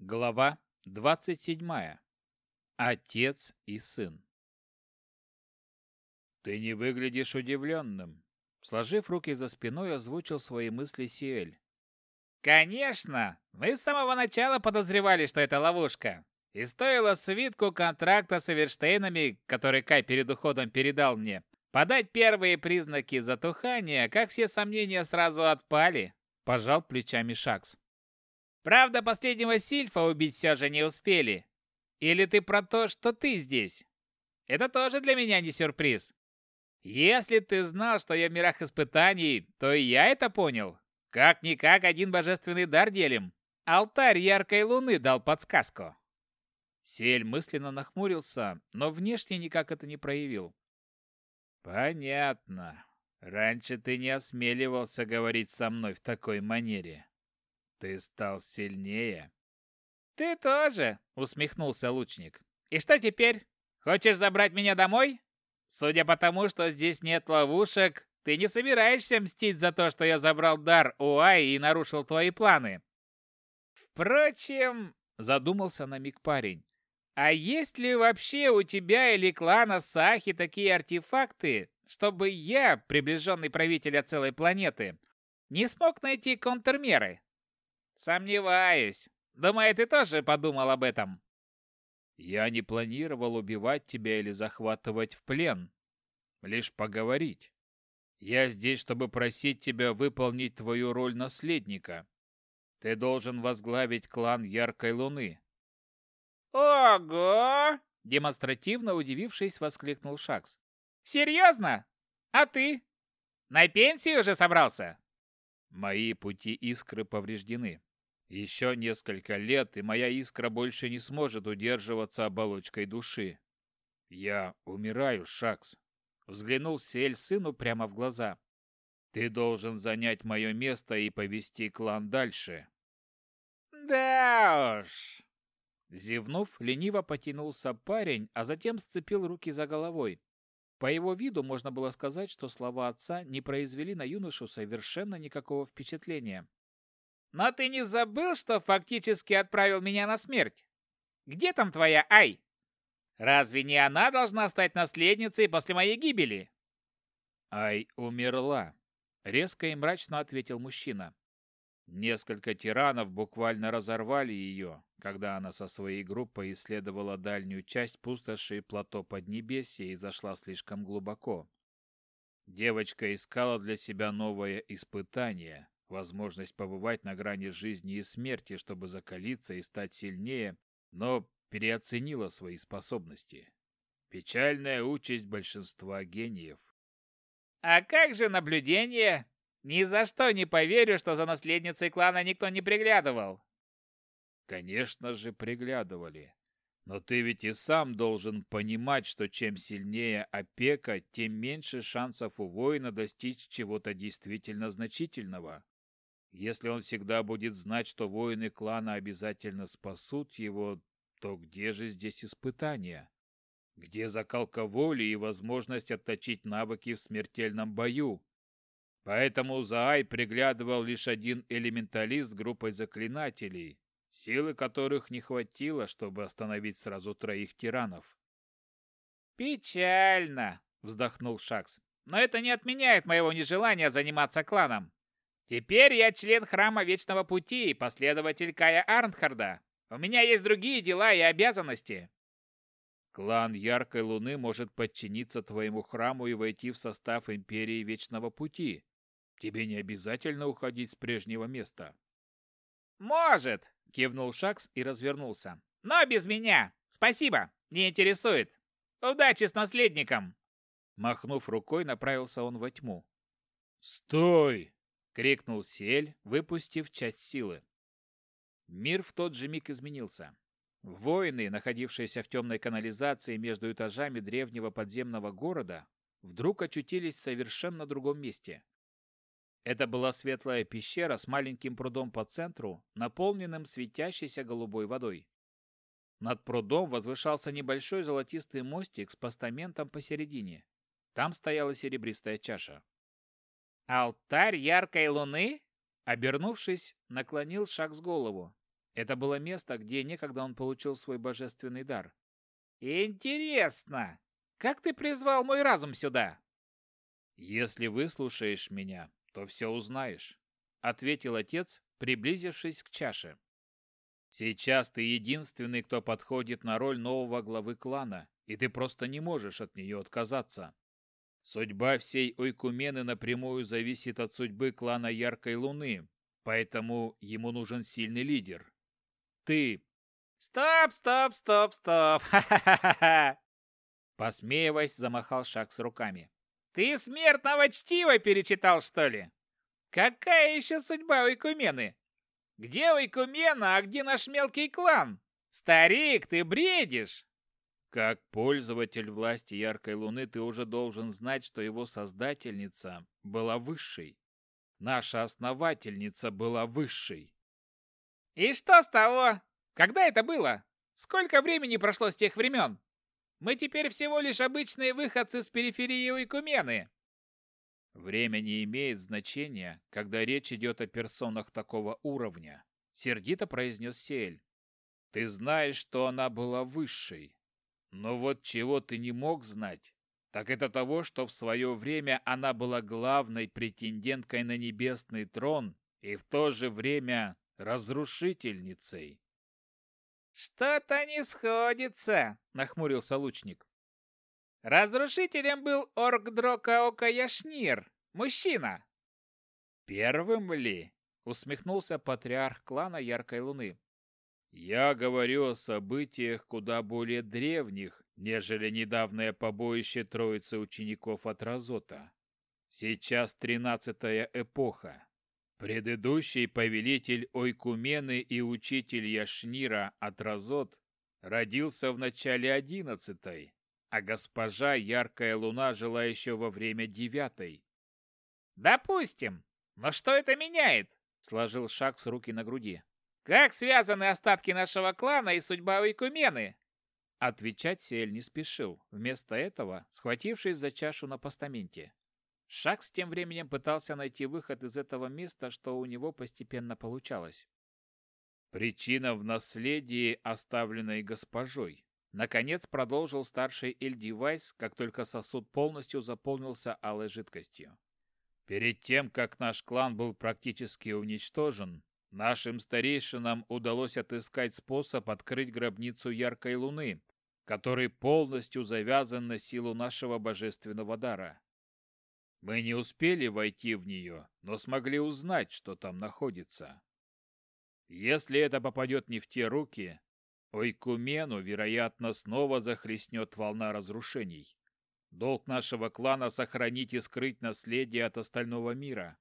Глава 27. Отец и сын. Ты не выглядишь удивленным. Сложив руки за спиной, озвучил свои мысли Сиэль. Конечно! Мы с самого начала подозревали, что это ловушка. И стоило свитку контракта с Эверштейнами, который Кай перед уходом передал мне, подать первые признаки затухания, как все сомнения сразу отпали. Пожал плечами Шакс. Правда, последнего Сильфа убить все же не успели. Или ты про то, что ты здесь? Это тоже для меня не сюрприз. Если ты знал, что я в мирах испытаний, то и я это понял. Как-никак один божественный дар делим. Алтарь яркой луны дал подсказку. Сель мысленно нахмурился, но внешне никак это не проявил. Понятно. Раньше ты не осмеливался говорить со мной в такой манере. Ты стал сильнее. Ты тоже, усмехнулся лучник. И что теперь? Хочешь забрать меня домой? Судя по тому, что здесь нет ловушек, ты не собираешься мстить за то, что я забрал дар у Ай и нарушил твои планы. Впрочем, задумался на миг парень. А есть ли вообще у тебя или клана Сахи такие артефакты, чтобы я, приближенный правителя целой планеты, не смог найти контрмеры? Сомневаюсь. Думаю, ты тоже подумал об этом. Я не планировал убивать тебя или захватывать в плен. Лишь поговорить. Я здесь, чтобы просить тебя выполнить твою роль наследника. Ты должен возглавить клан Яркой Луны. Ого! Демонстративно удивившись, воскликнул Шакс. Серьезно? А ты? На пенсию уже собрался? Мои пути искры повреждены. Еще несколько лет, и моя искра больше не сможет удерживаться оболочкой души. Я умираю, Шакс. Взглянул Сель сыну прямо в глаза. Ты должен занять мое место и повести клан дальше. Да уж. Зевнув, лениво потянулся парень, а затем сцепил руки за головой. По его виду можно было сказать, что слова отца не произвели на юношу совершенно никакого впечатления. Но ты не забыл, что фактически отправил меня на смерть? Где там твоя Ай? Разве не она должна стать наследницей после моей гибели? Ай умерла, резко и мрачно ответил мужчина. Несколько тиранов буквально разорвали ее, когда она со своей группой исследовала дальнюю часть пустоши плато Поднебесья и зашла слишком глубоко. Девочка искала для себя новое испытание, возможность побывать на грани жизни и смерти, чтобы закалиться и стать сильнее, но переоценила свои способности. Печальная участь большинства гениев. А как же наблюдение? Ни за что не поверю, что за наследницей клана никто не приглядывал. Конечно же, приглядывали. Но ты ведь и сам должен понимать, что чем сильнее опека, тем меньше шансов у воина достичь чего-то действительно значительного. Если он всегда будет знать, что воины клана обязательно спасут его, то где же здесь испытания? Где закалка воли и возможность отточить навыки в смертельном бою? Поэтому за Ай приглядывал лишь один элементалист с группой заклинателей, силы которых не хватило, чтобы остановить сразу троих тиранов. «Печально!» — вздохнул Шакс. «Но это не отменяет моего нежелания заниматься кланом. Теперь я член Храма Вечного Пути и последователь Кая Арнхарда. У меня есть другие дела и обязанности. Клан Яркой Луны может подчиниться твоему храму и войти в состав Империи Вечного Пути. Тебе не обязательно уходить с прежнего места. Может, кивнул Шакс и развернулся. Но без меня. Спасибо, не интересует. Удачи с наследником. Махнув рукой, направился он во тьму. Стой! Крикнул Сель, выпустив часть силы. Мир в тот же миг изменился. Воины, находившиеся в темной канализации между этажами древнего подземного города, вдруг очутились в совершенно другом месте. Это была светлая пещера с маленьким прудом по центру, наполненным светящейся голубой водой. Над прудом возвышался небольшой золотистый мостик с постаментом посередине. Там стояла серебристая чаша. «Алтарь яркой луны?» Обернувшись, наклонил шаг с голову. Это было место, где некогда он получил свой божественный дар. «Интересно, как ты призвал мой разум сюда?» «Если выслушаешь меня, то все узнаешь», — ответил отец, приблизившись к чаше. «Сейчас ты единственный, кто подходит на роль нового главы клана, и ты просто не можешь от нее отказаться. Судьба всей Ойкумены напрямую зависит от судьбы клана Яркой Луны, поэтому ему нужен сильный лидер. Ты... Стоп, стоп, стоп, стоп! Ха-ха-ха-ха! Посмеиваясь, замахал шаг с руками. Ты смертного чтива перечитал, что ли? Какая еще судьба у Икумены? Где у Икумена, а где наш мелкий клан? Старик, ты бредишь! Как пользователь власти яркой луны ты уже должен знать, что его создательница была высшей. Наша основательница была высшей. И что с того? Когда это было? Сколько времени прошло с тех времен? Мы теперь всего лишь обычные выходцы с периферии Уйкумены. Время не имеет значения, когда речь идет о персонах такого уровня, сердито произнес Сель. Ты знаешь, что она была высшей. Но вот чего ты не мог знать, так это того, что в свое время она была главной претенденткой на небесный трон и в то же время разрушительницей. «Что-то не сходится», — нахмурился лучник. «Разрушителем был Оргдрокаока Яшнир, мужчина». «Первым ли?» — усмехнулся патриарх клана Яркой Луны. «Я говорю о событиях куда более древних, нежели недавнее побоище троицы учеников от Разота. Сейчас тринадцатая эпоха. Предыдущий повелитель Ойкумены и учитель Яшнира Атразот родился в начале одиннадцатой, а госпожа Яркая Луна жила еще во время девятой. «Допустим. Но что это меняет?» — сложил шаг с руки на груди. «Как связаны остатки нашего клана и судьба Ойкумены?» Отвечать Сель не спешил, вместо этого схватившись за чашу на постаменте. Шакс тем временем пытался найти выход из этого места, что у него постепенно получалось. Причина в наследии, оставленной госпожой. Наконец продолжил старший Эльдивайс, как только сосуд полностью заполнился алой жидкостью. Перед тем, как наш клан был практически уничтожен, нашим старейшинам удалось отыскать способ открыть гробницу яркой луны, который полностью завязан на силу нашего божественного дара. Мы не успели войти в нее, но смогли узнать, что там находится. Если это попадет не в те руки, Ойкумену, вероятно, снова захлестнет волна разрушений. Долг нашего клана сохранить и скрыть наследие от остального мира.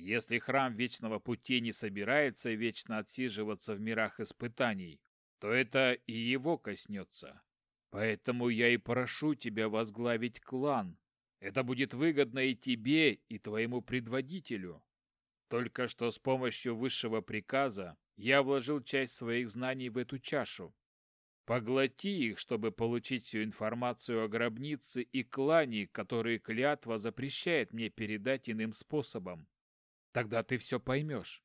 Если храм Вечного Пути не собирается вечно отсиживаться в мирах испытаний, то это и его коснется. Поэтому я и прошу тебя возглавить клан, это будет выгодно и тебе, и твоему предводителю. Только что с помощью высшего приказа я вложил часть своих знаний в эту чашу. Поглоти их, чтобы получить всю информацию о гробнице и клане, которые клятва запрещает мне передать иным способом. Тогда ты все поймешь.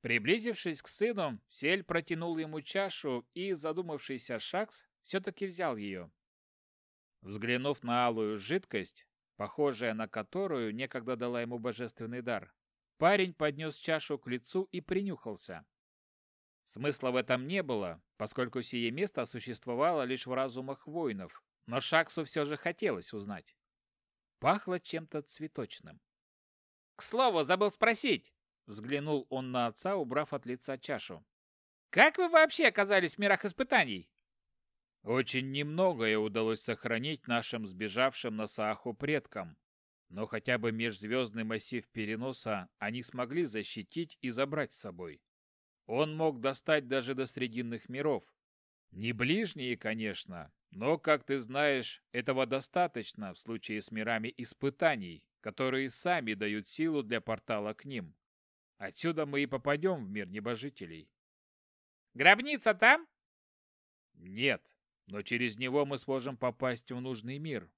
Приблизившись к сыну, Сель протянул ему чашу, и задумавшийся Шакс все-таки взял ее. Взглянув на алую жидкость, похожая на которую некогда дала ему божественный дар, парень поднес чашу к лицу и принюхался. Смысла в этом не было, поскольку сие место существовало лишь в разумах воинов, но Шаксу все же хотелось узнать. Пахло чем-то цветочным. «К слову, забыл спросить!» Взглянул он на отца, убрав от лица чашу. «Как вы вообще оказались в мирах испытаний?» Очень немногое удалось сохранить нашим сбежавшим на Сааху предкам, но хотя бы межзвездный массив переноса они смогли защитить и забрать с собой. Он мог достать даже до срединных миров. Не ближние, конечно, но, как ты знаешь, этого достаточно в случае с мирами испытаний, которые сами дают силу для портала к ним. Отсюда мы и попадем в мир небожителей. «Гробница там?» «Нет, но через него мы сможем попасть в нужный мир.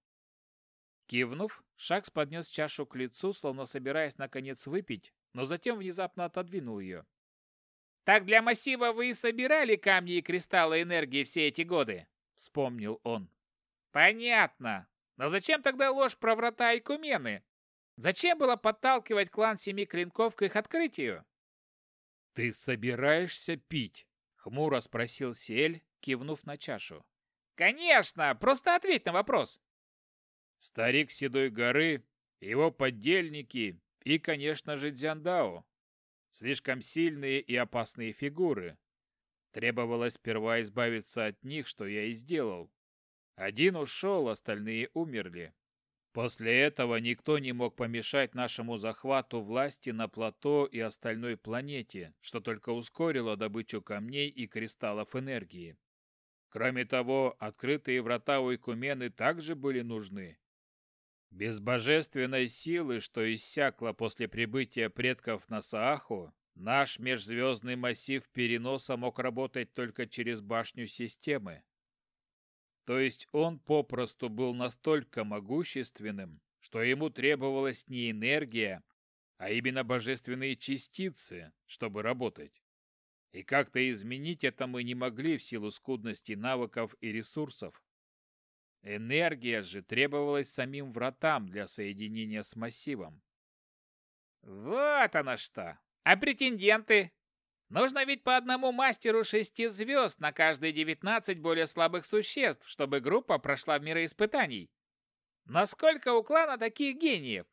Кивнув, Шакс поднес чашу к лицу, словно собираясь наконец выпить, но затем внезапно отодвинул ее. Так для массива вы и собирали камни и кристаллы энергии все эти годы, вспомнил он. Понятно. Но зачем тогда ложь про врата и кумены? Зачем было подталкивать клан Семи Клинков к их открытию? «Ты собираешься пить?» — хмуро спросил Сель, кивнув на чашу. «Конечно! Просто ответь на вопрос!» Старик Седой горы, его поддельники и, конечно же, Дзяндао. Слишком сильные и опасные фигуры. Требовалось сперва избавиться от них, что я и сделал. Один ушел, остальные умерли. После этого никто не мог помешать нашему захвату власти на плато и остальной планете, что только ускорило добычу камней и кристаллов энергии. Кроме того, открытые врата у Икумены также были нужны. Без божественной силы, что иссякла после прибытия предков на Сааху, наш межзвездный массив переноса мог работать только через башню системы. То есть он попросту был настолько могущественным, что ему требовалась не энергия, а именно божественные частицы, чтобы работать. И как-то изменить это мы не могли в силу скудности навыков и ресурсов. Энергия же требовалась самим вратам для соединения с массивом. Вот оно что! А претенденты? Нужно ведь по одному мастеру шести звезд на каждые девятнадцать более слабых существ, чтобы группа прошла в мироиспытаний. Насколько у клана таких гениев?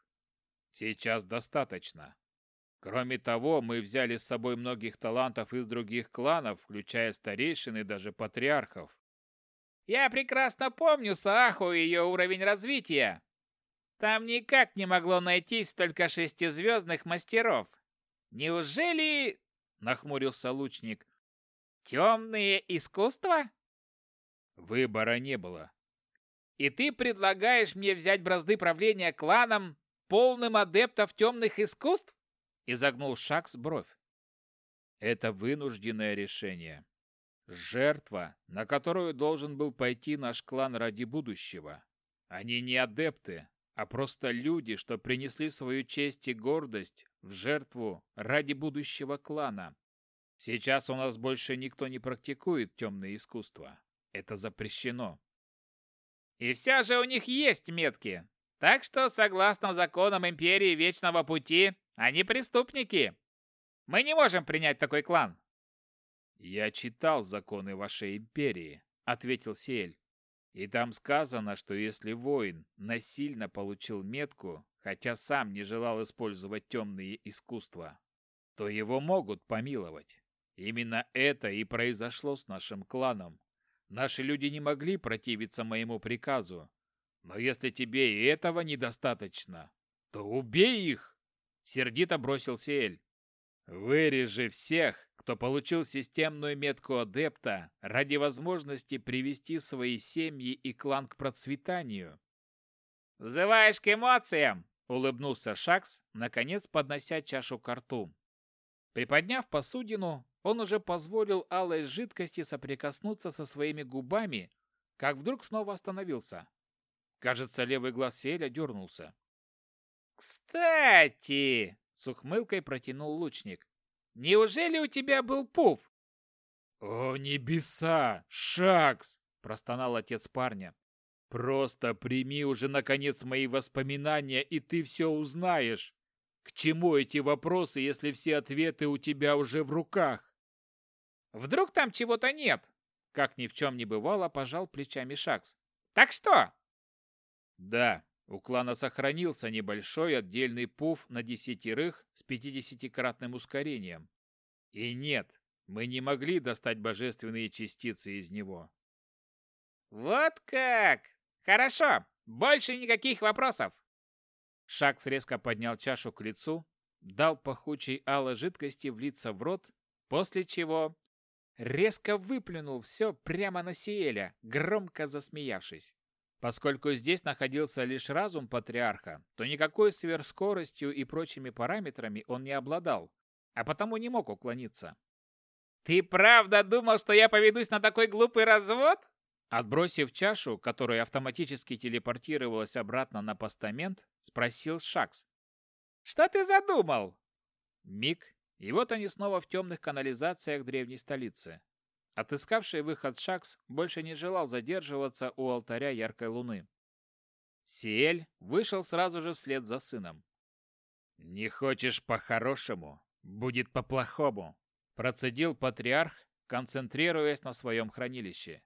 Сейчас достаточно. Кроме того, мы взяли с собой многих талантов из других кланов, включая старейшин и даже патриархов. Я прекрасно помню Сааху и ее уровень развития. Там никак не могло найтись столько шестизвездных мастеров. Неужели нахмурился лучник. Темные искусства? Выбора не было. И ты предлагаешь мне взять бразды правления кланом, полным адептов темных искусств? Изогнул Шакс бровь. Это вынужденное решение. Жертва, на которую должен был пойти наш клан ради будущего. Они не адепты, а просто люди, что принесли свою честь и гордость в жертву ради будущего клана. Сейчас у нас больше никто не практикует темные искусства. Это запрещено. И все же у них есть метки. Так что, согласно законам Империи Вечного Пути, они преступники. Мы не можем принять такой клан. Я читал законы вашей империи, ответил Сиэль. И там сказано, что если воин насильно получил метку, хотя сам не желал использовать темные искусства, то его могут помиловать. Именно это и произошло с нашим кланом. Наши люди не могли противиться моему приказу. Но если тебе и этого недостаточно, то убей их!» Сердито бросил Сиэль. «Вырежи всех, кто получил системную метку адепта ради возможности привести свои семьи и клан к процветанию. «Взываешь к эмоциям!» — улыбнулся Шакс, наконец поднося чашу к рту. Приподняв посудину, он уже позволил алой жидкости соприкоснуться со своими губами, как вдруг снова остановился. Кажется, левый глаз Селя дернулся. «Кстати!» — с ухмылкой протянул лучник. Неужели у тебя был пуф?» «О, небеса! Шакс!» – простонал отец парня. «Просто прими уже, наконец, мои воспоминания, и ты все узнаешь. К чему эти вопросы, если все ответы у тебя уже в руках?» «Вдруг там чего-то нет?» Как ни в чем не бывало, пожал плечами Шакс. «Так что?» «Да, у клана сохранился небольшой отдельный пуф на десятерых с пятидесятикратным ускорением. И нет, мы не могли достать божественные частицы из него. Вот как! Хорошо, больше никаких вопросов. Шакс резко поднял чашу к лицу, дал пахучей алой жидкости влиться в рот, после чего резко выплюнул все прямо на Сиэля, громко засмеявшись. Поскольку здесь находился лишь разум патриарха, то никакой сверхскоростью и прочими параметрами он не обладал, а потому не мог уклониться. «Ты правда думал, что я поведусь на такой глупый развод?» Отбросив чашу, которая автоматически телепортировалась обратно на постамент, спросил Шакс. «Что ты задумал?» Миг, И вот они снова в темных канализациях древней столицы. Отыскавший выход Шакс больше не желал задерживаться у алтаря яркой луны. Сиэль вышел сразу же вслед за сыном. «Не хочешь по-хорошему, будет по-плохому», процедил патриарх, концентрируясь на своем хранилище.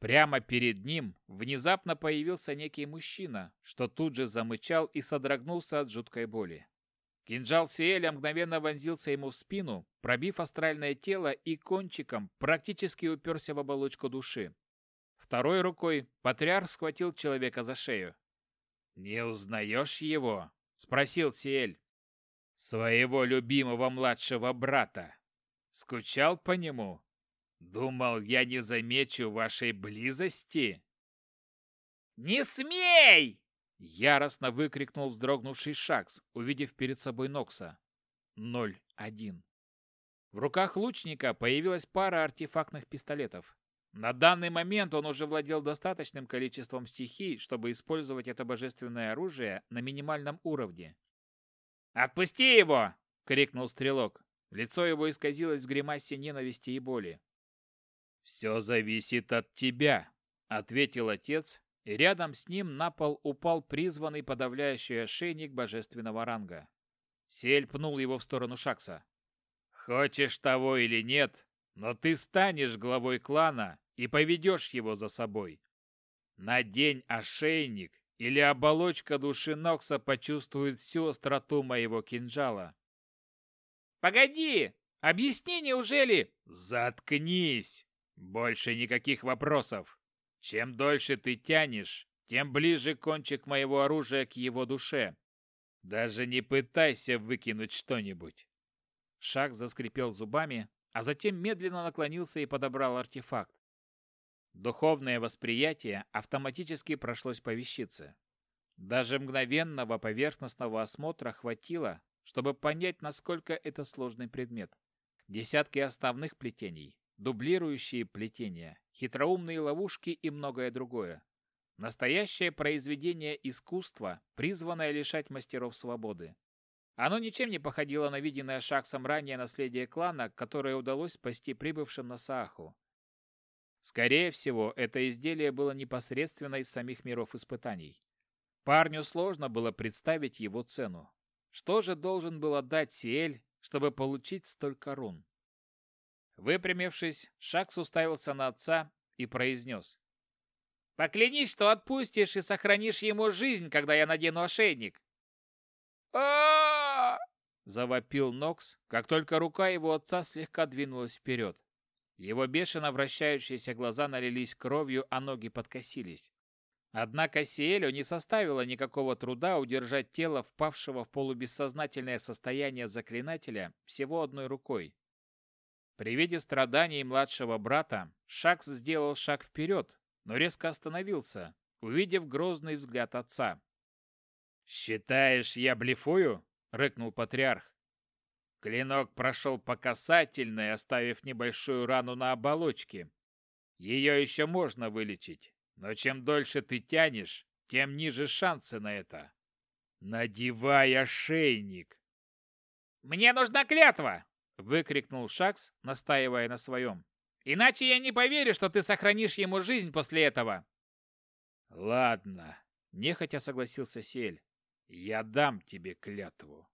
Прямо перед ним внезапно появился некий мужчина, что тут же замычал и содрогнулся от жуткой боли. Кинжал Сиэля мгновенно вонзился ему в спину, пробив астральное тело и кончиком практически уперся в оболочку души. Второй рукой патриарх схватил человека за шею. «Не узнаешь его?» — спросил Сиэль. «Своего любимого младшего брата. Скучал по нему? Думал, я не замечу вашей близости?» «Не смей!» Яростно выкрикнул вздрогнувший Шакс, увидев перед собой Нокса. Ноль один. В руках лучника появилась пара артефактных пистолетов. На данный момент он уже владел достаточным количеством стихий, чтобы использовать это божественное оружие на минимальном уровне. «Отпусти его!» — крикнул стрелок. Лицо его исказилось в гримасе ненависти и боли. «Все зависит от тебя», — ответил отец и рядом с ним на пол упал призванный подавляющий ошейник божественного ранга. Сель пнул его в сторону Шакса. «Хочешь того или нет, но ты станешь главой клана и поведешь его за собой. Надень ошейник, или оболочка души Нокса почувствует всю остроту моего кинжала». «Погоди! Объясни, неужели...» «Заткнись! Больше никаких вопросов!» Чем дольше ты тянешь, тем ближе кончик моего оружия к его душе. Даже не пытайся выкинуть что-нибудь. Шаг заскрипел зубами, а затем медленно наклонился и подобрал артефакт. Духовное восприятие автоматически прошлось по вещице. Даже мгновенного поверхностного осмотра хватило, чтобы понять, насколько это сложный предмет. Десятки основных плетений, дублирующие плетения, хитроумные ловушки и многое другое. Настоящее произведение искусства, призванное лишать мастеров свободы. Оно ничем не походило на виденное Шаксом ранее наследие клана, которое удалось спасти прибывшим на Сааху. Скорее всего, это изделие было непосредственно из самих миров испытаний. Парню сложно было представить его цену. Что же должен был отдать Сиэль, чтобы получить столько рун? Выпрямившись, Шакс уставился на отца и произнес. «Поклянись, что отпустишь и сохранишь ему жизнь, когда я надену ошейник!» а завопил Нокс, как только рука его отца слегка двинулась вперед. Его бешено вращающиеся глаза налились кровью, а ноги подкосились. Однако Сиэлю не составило никакого труда удержать тело впавшего в полубессознательное состояние заклинателя всего одной рукой. При виде страданий младшего брата Шакс сделал шаг вперед, но резко остановился, увидев грозный взгляд отца. «Считаешь, я блефую?» — рыкнул патриарх. Клинок прошел по касательной, оставив небольшую рану на оболочке. Ее еще можно вылечить, но чем дольше ты тянешь, тем ниже шансы на это. Надевай ошейник. «Мне нужна клятва!» Выкрикнул Шакс, настаивая на своем. Иначе я не поверю, что ты сохранишь ему жизнь после этого. Ладно, нехотя согласился Сель. Я дам тебе клятву.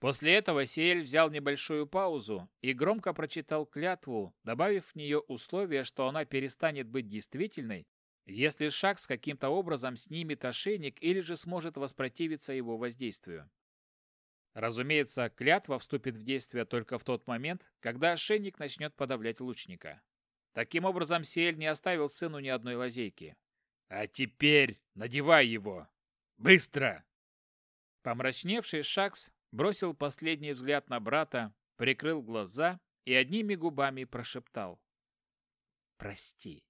После этого Сиэль взял небольшую паузу и громко прочитал клятву, добавив в нее условие, что она перестанет быть действительной, если Шакс каким-то образом снимет ошейник или же сможет воспротивиться его воздействию. Разумеется, клятва вступит в действие только в тот момент, когда ошейник начнет подавлять лучника. Таким образом, Сиэль не оставил сыну ни одной лазейки. «А теперь надевай его! Быстро!» Помрачневший Шакс бросил последний взгляд на брата, прикрыл глаза и одними губами прошептал. «Прости».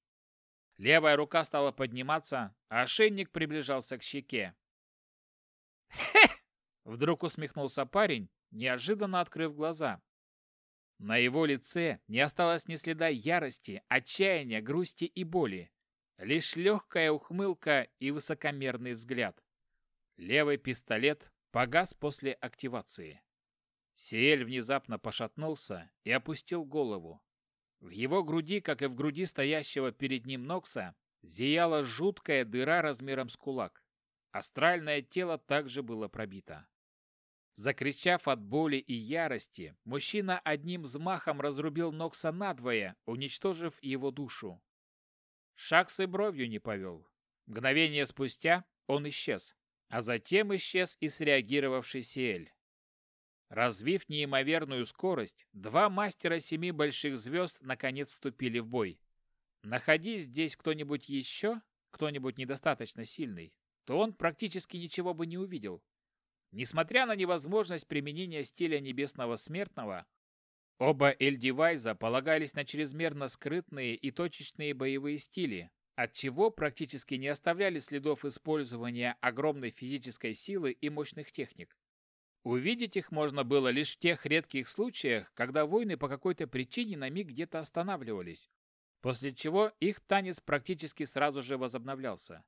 Левая рука стала подниматься, а ошейник приближался к щеке. «Хе!» Вдруг усмехнулся парень, неожиданно открыв глаза. На его лице не осталось ни следа ярости, отчаяния, грусти и боли. Лишь легкая ухмылка и высокомерный взгляд. Левый пистолет погас после активации. Сиэль внезапно пошатнулся и опустил голову. В его груди, как и в груди стоящего перед ним Нокса, зияла жуткая дыра размером с кулак. Астральное тело также было пробито. Закричав от боли и ярости, мужчина одним взмахом разрубил Нокса надвое, уничтожив его душу. Шакс и бровью не повел. Мгновение спустя он исчез, а затем исчез и среагировавший Сиэль. Развив неимоверную скорость, два мастера семи больших звезд наконец вступили в бой. Находись здесь кто-нибудь еще, кто-нибудь недостаточно сильный, то он практически ничего бы не увидел. Несмотря на невозможность применения стиля небесного смертного, оба Эльдивайза полагались на чрезмерно скрытные и точечные боевые стили, отчего практически не оставляли следов использования огромной физической силы и мощных техник. Увидеть их можно было лишь в тех редких случаях, когда воины по какой-то причине на миг где-то останавливались, после чего их танец практически сразу же возобновлялся.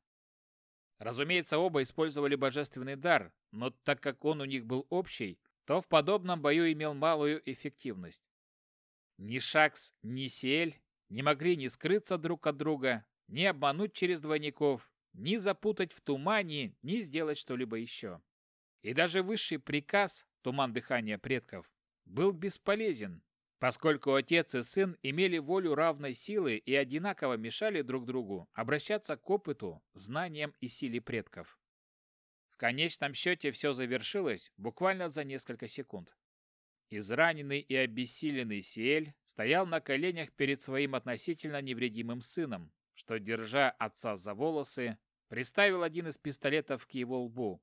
Разумеется, оба использовали божественный дар, но так как он у них был общий, то в подобном бою имел малую эффективность. Ни Шакс, ни Сиэль не могли ни скрыться друг от друга, ни обмануть через двойников, ни запутать в тумане, ни сделать что-либо еще. И даже высший приказ, туман дыхания предков, был бесполезен, поскольку отец и сын имели волю равной силы и одинаково мешали друг другу обращаться к опыту, знаниям и силе предков. В конечном счете все завершилось буквально за несколько секунд. Израненный и обессиленный Сиэль стоял на коленях перед своим относительно невредимым сыном, что, держа отца за волосы, приставил один из пистолетов к его лбу,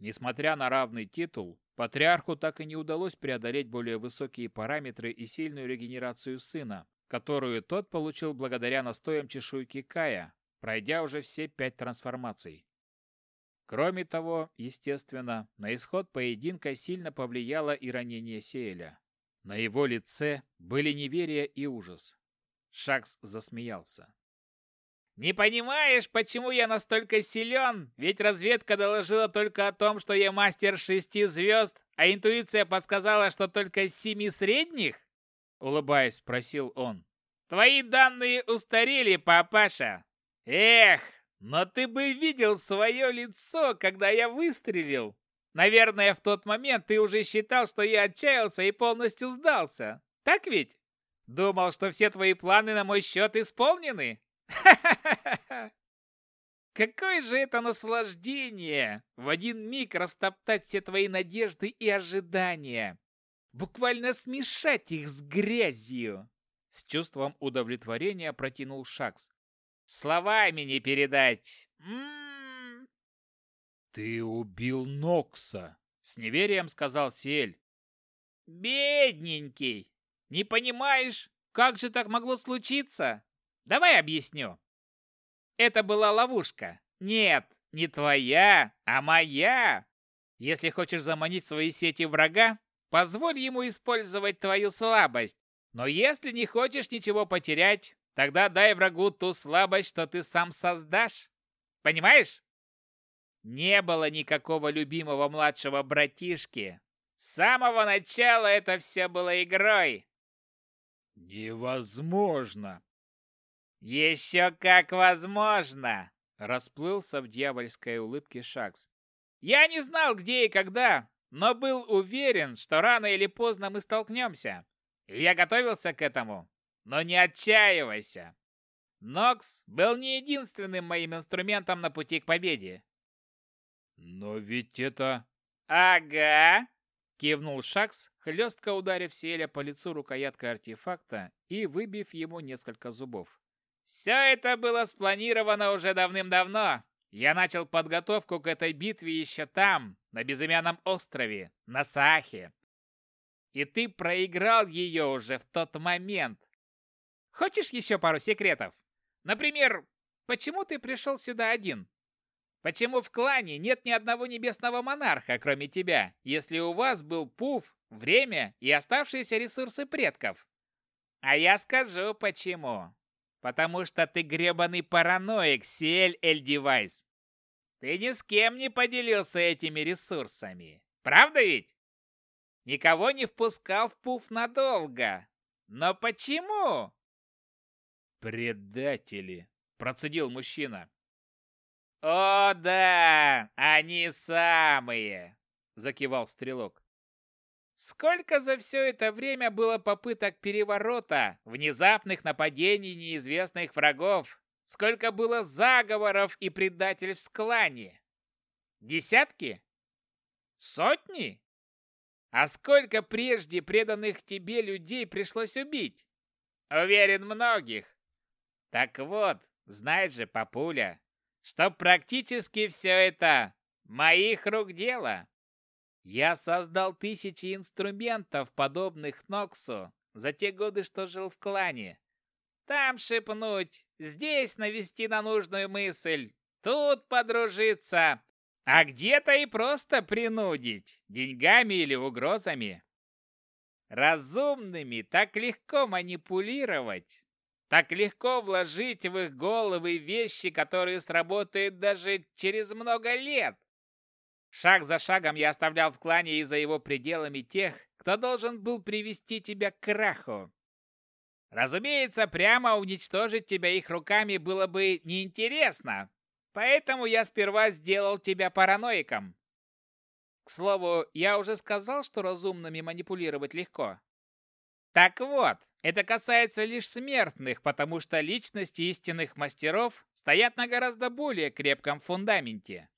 Несмотря на равный титул, патриарху так и не удалось преодолеть более высокие параметры и сильную регенерацию сына, которую тот получил благодаря настоям чешуйки Кая, пройдя уже все пять трансформаций. Кроме того, естественно, на исход поединка сильно повлияло и ранение Сеэля. На его лице были неверие и ужас. Шакс засмеялся. Не понимаешь, почему я настолько силен? Ведь разведка доложила только о том, что я мастер шести звезд, а интуиция подсказала, что только семи средних? Улыбаясь, спросил он. Твои данные устарели, папаша. Эх, но ты бы видел свое лицо, когда я выстрелил. Наверное, в тот момент ты уже считал, что я отчаялся и полностью сдался. Так ведь? Думал, что все твои планы на мой счет исполнены? Какое же это наслаждение! В один миг растоптать все твои надежды и ожидания. Буквально смешать их с грязью. С чувством удовлетворения протянул Шакс. Словами не передать. М -м -м. Ты убил Нокса, с неверием сказал Сиэль. Бедненький. Не понимаешь, как же так могло случиться? Давай объясню. Это была ловушка. Нет, не твоя, а моя. Если хочешь заманить свои сети врага, позволь ему использовать твою слабость. Но если не хочешь ничего потерять, тогда дай врагу ту слабость, что ты сам создашь. Понимаешь? Не было никакого любимого младшего братишки. С самого начала это все было игрой. Невозможно, «Еще как возможно!» — расплылся в дьявольской улыбке Шакс. «Я не знал, где и когда, но был уверен, что рано или поздно мы столкнемся. Я готовился к этому. Но не отчаивайся. Нокс был не единственным моим инструментом на пути к победе. Но ведь это... Ага, кивнул Шакс, хлестко ударив Сиэля по лицу рукояткой артефакта и выбив ему несколько зубов. Все это было спланировано уже давным-давно. Я начал подготовку к этой битве еще там, на безымянном острове, на Сахе. И ты проиграл ее уже в тот момент. Хочешь еще пару секретов? Например, почему ты пришел сюда один? Почему в клане нет ни одного небесного монарха, кроме тебя, если у вас был пуф, время и оставшиеся ресурсы предков? А я скажу почему. Потому что ты гребаный параноик, Сиэль Эль-Девайс. Ты ни с кем не поделился этими ресурсами. Правда ведь? никого не впускал в пуф надолго. Но почему? Предатели, процедил мужчина. О да, они самые, закивал стрелок. Сколько за все это время было попыток переворота, внезапных нападений неизвестных врагов? Сколько было заговоров и предательств в клане? Десятки? Сотни? А сколько прежде преданных тебе людей пришлось убить? Уверен, многих. Так вот, знаешь же, папуля, что практически все это моих рук дело. Я создал тысячи инструментов, подобных Ноксу, за те годы, что жил в клане. Там шепнуть, здесь навести на нужную мысль, тут подружиться, а где-то и просто принудить, деньгами или угрозами. Разумными так легко манипулировать, так легко вложить в их головы вещи, которые сработают даже через много лет. Шаг за шагом я оставлял в клане и за его пределами тех, кто должен был привести тебя к краху. Разумеется, прямо уничтожить тебя их руками было бы неинтересно, поэтому я сперва сделал тебя параноиком. К слову, я уже сказал, что разумными манипулировать легко. Так вот, это касается лишь смертных, потому что личности истинных мастеров стоят на гораздо более крепком фундаменте.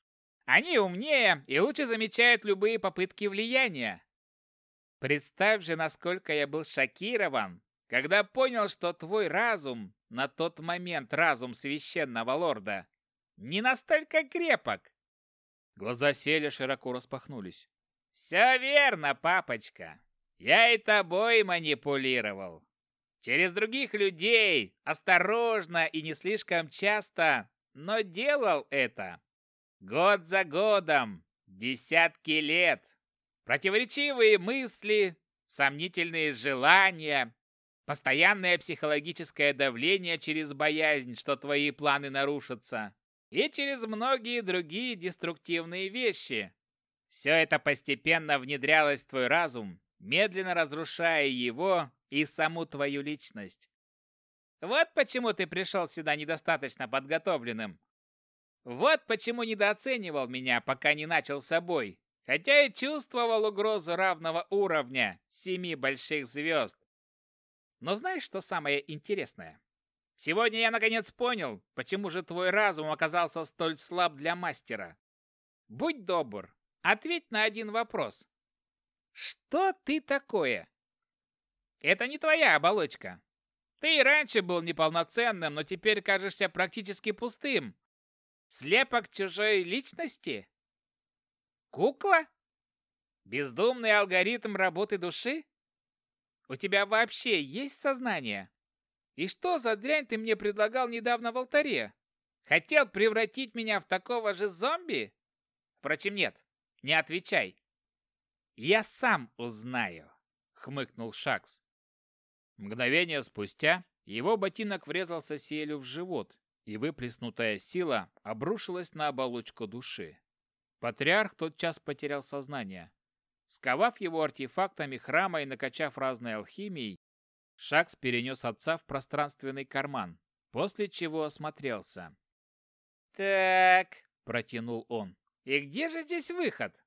Они умнее и лучше замечают любые попытки влияния. Представь же, насколько я был шокирован, когда понял, что твой разум, на тот момент разум священного лорда, не настолько крепок. Глаза Селя широко распахнулись. Все верно, папочка. Я и тобой манипулировал. Через других людей, осторожно и не слишком часто, но делал это. Год за годом, десятки лет. Противоречивые мысли, сомнительные желания, постоянное психологическое давление через боязнь, что твои планы нарушатся, и через многие другие деструктивные вещи. Все это постепенно внедрялось в твой разум, медленно разрушая его и саму твою личность. Вот почему ты пришел сюда недостаточно подготовленным, вот почему недооценивал меня, пока не начал собой, хотя и чувствовал угрозу равного уровня семи больших звезд. Но знаешь, что самое интересное? Сегодня я наконец понял, почему же твой разум оказался столь слаб для мастера. Будь добр, ответь на один вопрос. Что ты такое? Это не твоя оболочка. Ты и раньше был неполноценным, но теперь кажешься практически пустым, Слепок чужой личности? Кукла? Бездумный алгоритм работы души? У тебя вообще есть сознание? И что за дрянь ты мне предлагал недавно в алтаре? Хотел превратить меня в такого же зомби? Впрочем, нет, не отвечай. Я сам узнаю, хмыкнул Шакс. Мгновение спустя его ботинок врезался Сиэлю в живот, и выплеснутая сила обрушилась на оболочку души. Патриарх тотчас потерял сознание. Сковав его артефактами храма и накачав разной алхимией, Шакс перенес отца в пространственный карман, после чего осмотрелся. «Так», — протянул он, — «и где же здесь выход?»